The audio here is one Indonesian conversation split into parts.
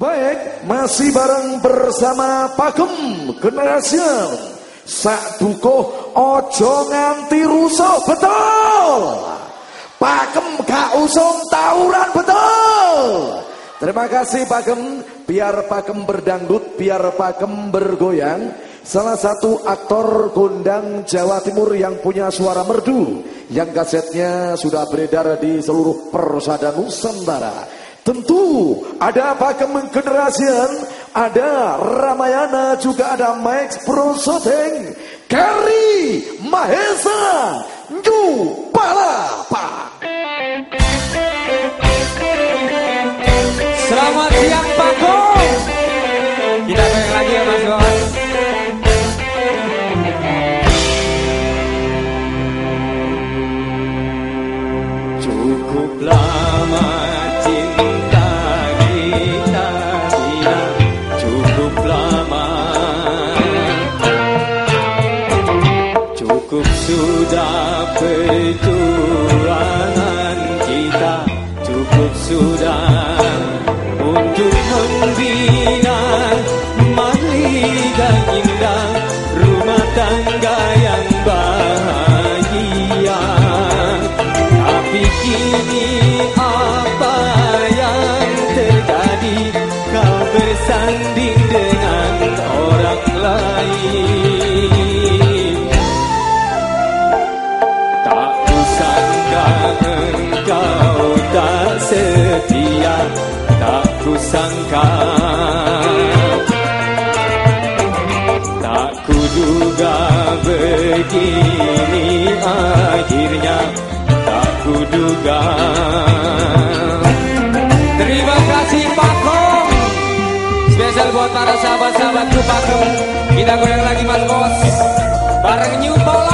Baik, masih bareng bersama Pakem Generation. Sak duko ojo nganti rusuh betul. Pakem gak usung tawuran betul. Terima kasih Pakem, biar Pakem berdangdut, biar Pakem bergoyang. Salah satu aktor kondang Jawa Timur yang punya suara merdu Yang kasetnya sudah beredar di seluruh persada Nusantara Tentu ada Pakem Generation, ada Ramayana, juga ada Max Pro Shooting, Kari Mahesa, New Palapa. Selamat siang Pak sudah perjuangan kita cukup sudah tak kusangka Tak kuduga begini akhirnya Tak kuduga. Terima kasih Pak Kong Spesial buat para sahabat-sahabatku Pak Kong Kita goyang lagi Mas Bos. Bareng New Palapor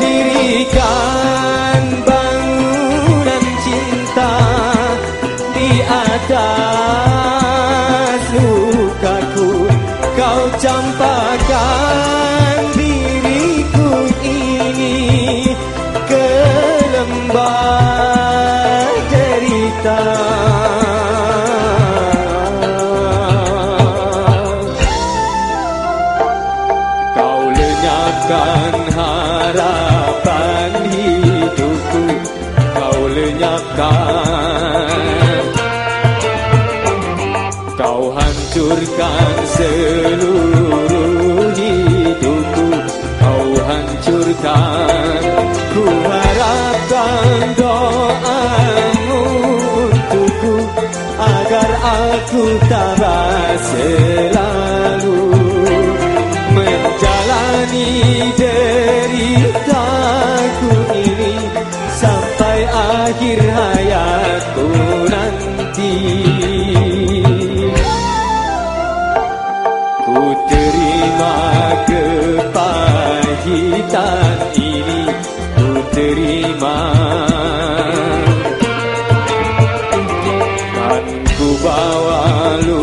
hancurkan juntabas. Bawa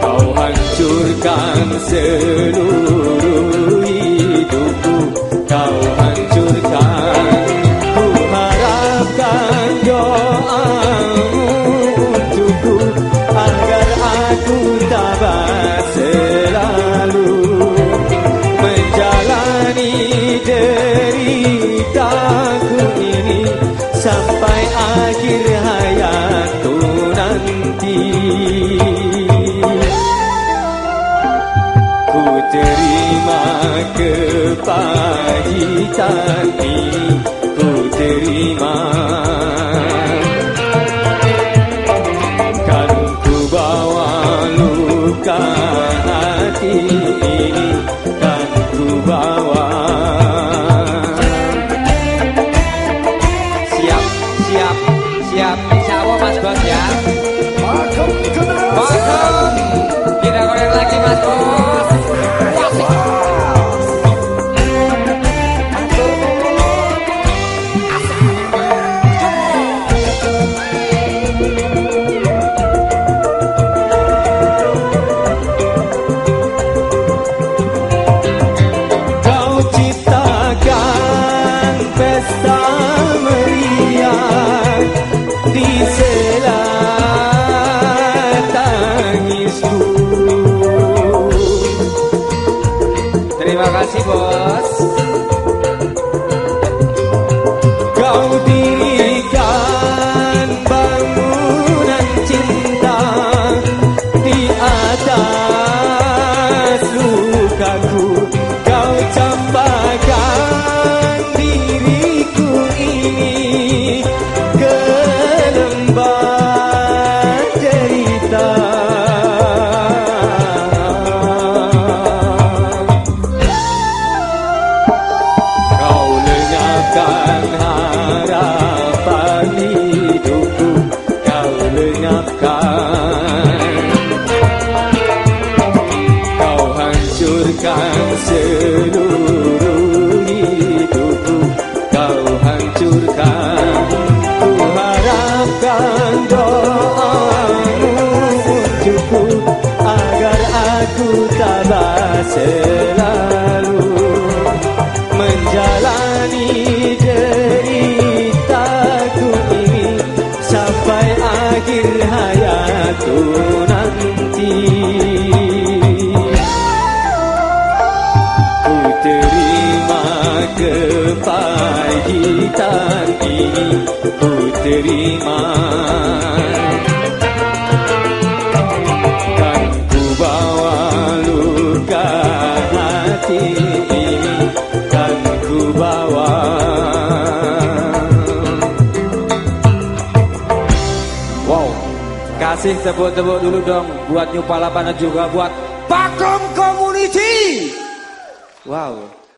Kau hancurkan semua Ku terima kepahitan ini Ku terima. Kan ku bawa luka hati. ku terima dan ku bawa luka hati ini dan ku bawa wow. Kasih tepuk-tepuk dulu dong buat Nyupalapana juga buat Pakong Community wow.